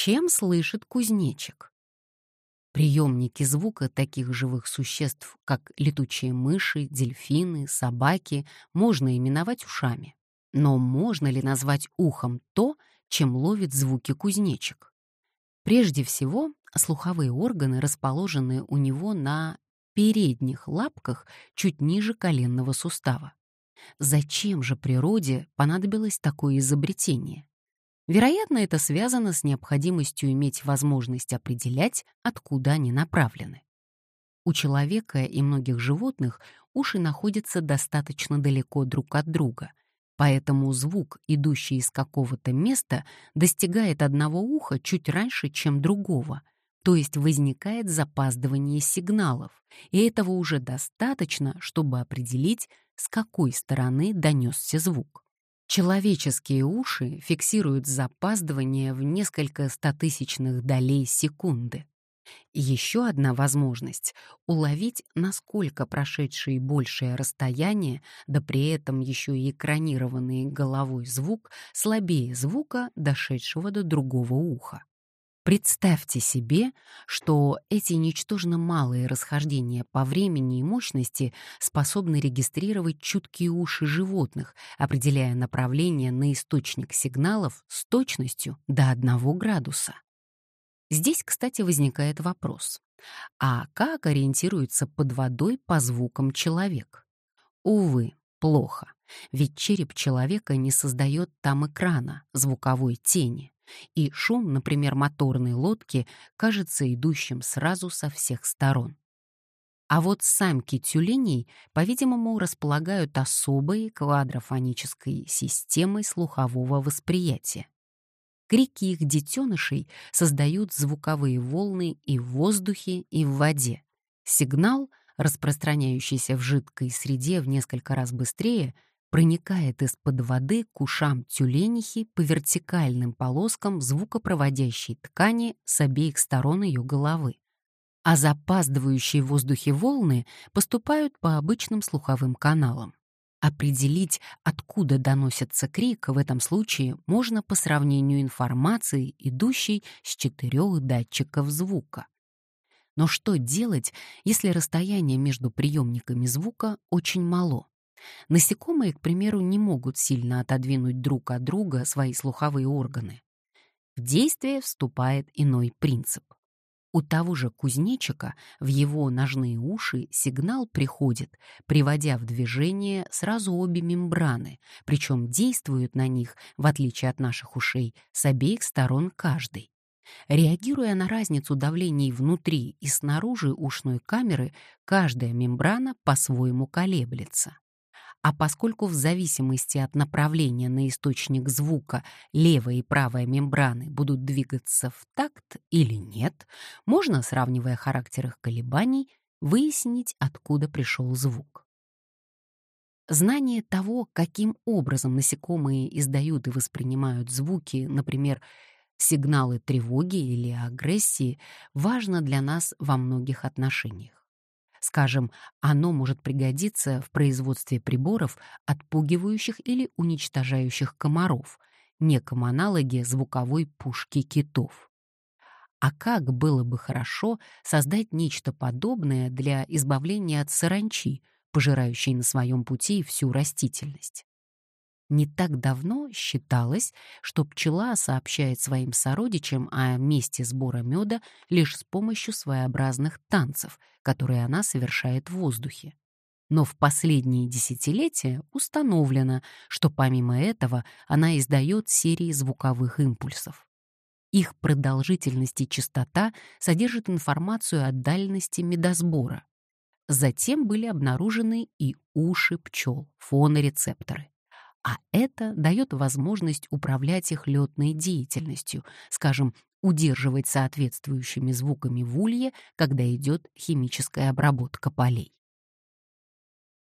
Чем слышит кузнечик? Приемники звука таких живых существ, как летучие мыши, дельфины, собаки, можно именовать ушами. Но можно ли назвать ухом то, чем ловит звуки кузнечик? Прежде всего, слуховые органы расположены у него на передних лапках чуть ниже коленного сустава. Зачем же природе понадобилось такое изобретение? Вероятно, это связано с необходимостью иметь возможность определять, откуда они направлены. У человека и многих животных уши находятся достаточно далеко друг от друга, поэтому звук, идущий из какого-то места, достигает одного уха чуть раньше, чем другого, то есть возникает запаздывание сигналов, и этого уже достаточно, чтобы определить, с какой стороны донесся звук. Человеческие уши фиксируют запаздывание в несколько стотысячных долей секунды. Еще одна возможность — уловить, насколько прошедшие большее расстояние, да при этом еще и экранированный головой звук, слабее звука, дошедшего до другого уха. Представьте себе, что эти ничтожно малые расхождения по времени и мощности способны регистрировать чуткие уши животных, определяя направление на источник сигналов с точностью до 1 градуса. Здесь, кстати, возникает вопрос. А как ориентируется под водой по звукам человек? Увы, плохо, ведь череп человека не создает там экрана, звуковой тени и шум, например, моторной лодки, кажется идущим сразу со всех сторон. А вот самки тюленей, по-видимому, располагают особой квадрофонической системой слухового восприятия. Крики их детенышей создают звуковые волны и в воздухе, и в воде. Сигнал, распространяющийся в жидкой среде в несколько раз быстрее, проникает из-под воды к ушам тюленихи по вертикальным полоскам звукопроводящей ткани с обеих сторон ее головы. А запаздывающие в воздухе волны поступают по обычным слуховым каналам. Определить, откуда доносится крик, в этом случае можно по сравнению информации, идущей с четырех датчиков звука. Но что делать, если расстояние между приемниками звука очень мало? Насекомые, к примеру, не могут сильно отодвинуть друг от друга свои слуховые органы. В действие вступает иной принцип. У того же кузнечика в его ножные уши сигнал приходит, приводя в движение сразу обе мембраны, причем действуют на них, в отличие от наших ушей, с обеих сторон каждой. Реагируя на разницу давлений внутри и снаружи ушной камеры, каждая мембрана по-своему колеблется. А поскольку в зависимости от направления на источник звука левая и правая мембраны будут двигаться в такт или нет, можно, сравнивая характер их колебаний, выяснить, откуда пришел звук. Знание того, каким образом насекомые издают и воспринимают звуки, например, сигналы тревоги или агрессии, важно для нас во многих отношениях. Скажем, оно может пригодиться в производстве приборов, отпугивающих или уничтожающих комаров, неком аналоге звуковой пушки китов. А как было бы хорошо создать нечто подобное для избавления от саранчи, пожирающей на своем пути всю растительность? Не так давно считалось, что пчела сообщает своим сородичам о месте сбора меда лишь с помощью своеобразных танцев, которые она совершает в воздухе. Но в последние десятилетия установлено, что помимо этого она издает серии звуковых импульсов. Их продолжительность и частота содержат информацию о дальности медосбора. Затем были обнаружены и уши пчел, фонорецепторы а это дает возможность управлять их летной деятельностью, скажем, удерживать соответствующими звуками в улье, когда идет химическая обработка полей.